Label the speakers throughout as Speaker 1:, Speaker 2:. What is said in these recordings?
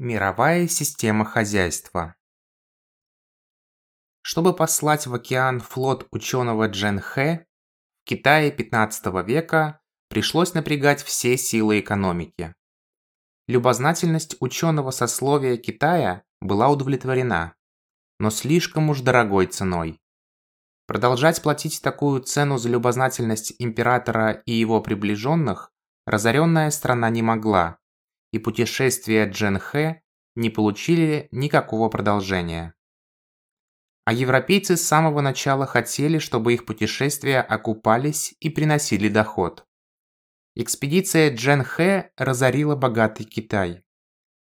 Speaker 1: Мировая система хозяйства Чтобы послать в океан флот ученого Джен Хэ, в Китае 15 века пришлось напрягать все силы экономики. Любознательность ученого сословия Китая была удовлетворена, но слишком уж дорогой ценой. Продолжать платить такую цену за любознательность императора и его приближенных разоренная страна не могла, и путешествия Джен Хэ не получили никакого продолжения. А европейцы с самого начала хотели, чтобы их путешествия окупались и приносили доход. Экспедиция Джен Хэ разорила богатый Китай.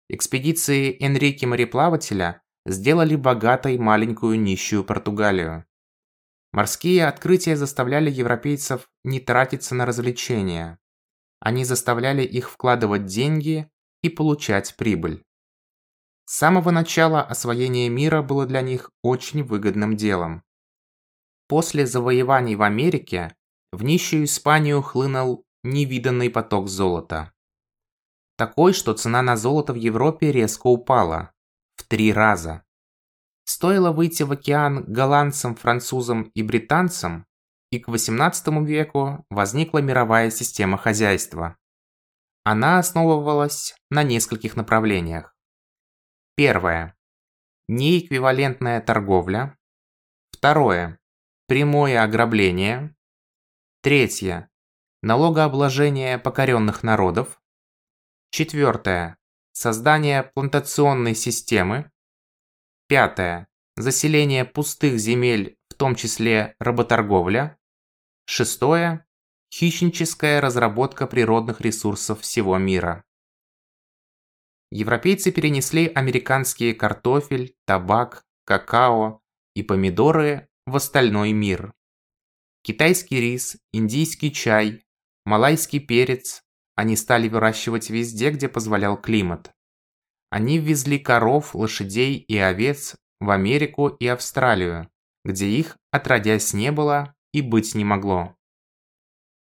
Speaker 1: Экспедиции Энрике Мореплавателя сделали богатой маленькую нищую Португалию. Морские открытия заставляли европейцев не тратиться на развлечения. Они заставляли их вкладывать деньги и получать прибыль. С самого начала освоение мира было для них очень выгодным делом. После завоеваний в Америке в нищую Испанию хлынул невиданный поток золота. Такой, что цена на золото в Европе резко упала. В три раза. Стоило выйти в океан голландцам, французам и британцам, и к XVIII веку возникла мировая система хозяйства. Она основывалась на нескольких направлениях. Первое. Неэквивалентная торговля. Второе. Прямое ограбление. Третье. Налогообложение покоренных народов. Четвертое. Создание плантационной системы. Пятое. Заселение пустых земель, в том числе работорговля. Шестое. Хищническая разработка природных ресурсов всего мира. Европейцы перенесли американские картофель, табак, какао и помидоры в остальной мир. Китайский рис, индийский чай, малайский перец они стали выращивать везде, где позволял климат. Они ввезли коров, лошадей и овец в Америку и Австралию, где их отродясь не было и быть не могло.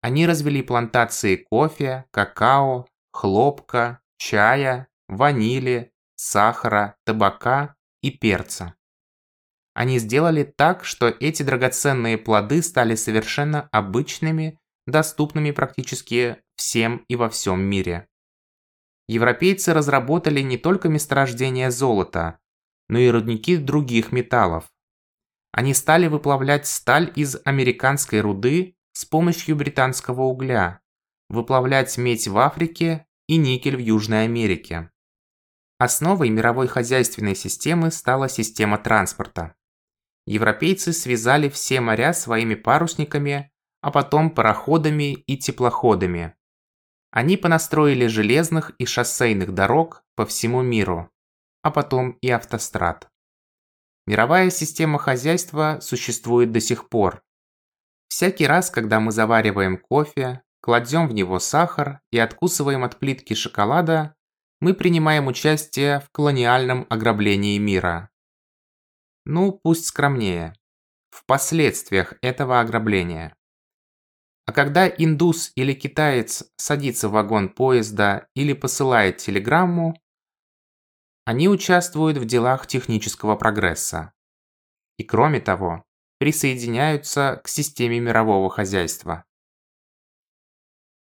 Speaker 1: Они развели плантации кофе, какао, хлопка, чая, ванили, сахара, табака и перца. Они сделали так, что эти драгоценные плоды стали совершенно обычными, доступными практически всем и во всем мире. Европейцы разработали не только месторождения золота, но и рудники других металлов. Они стали выплавлять сталь из американской руды с помощью британского угля, выплавлять медь в Африке и никель в Южной Америке. Основой мировой хозяйственной системы стала система транспорта. Европейцы связали все моря своими парусниками, а потом пароходами и теплоходами. Они понастроили железных и шоссейных дорог по всему миру, а потом и автострад. Мировая система хозяйства существует до сих пор, Всякий раз, когда мы завариваем кофе, кладем в него сахар и откусываем от плитки шоколада, мы принимаем участие в колониальном ограблении мира. Ну, пусть скромнее. В последствиях этого ограбления. А когда индус или китаец садится в вагон поезда или посылает телеграмму, они участвуют в делах технического прогресса. И кроме того, присоединяются к системе мирового хозяйства.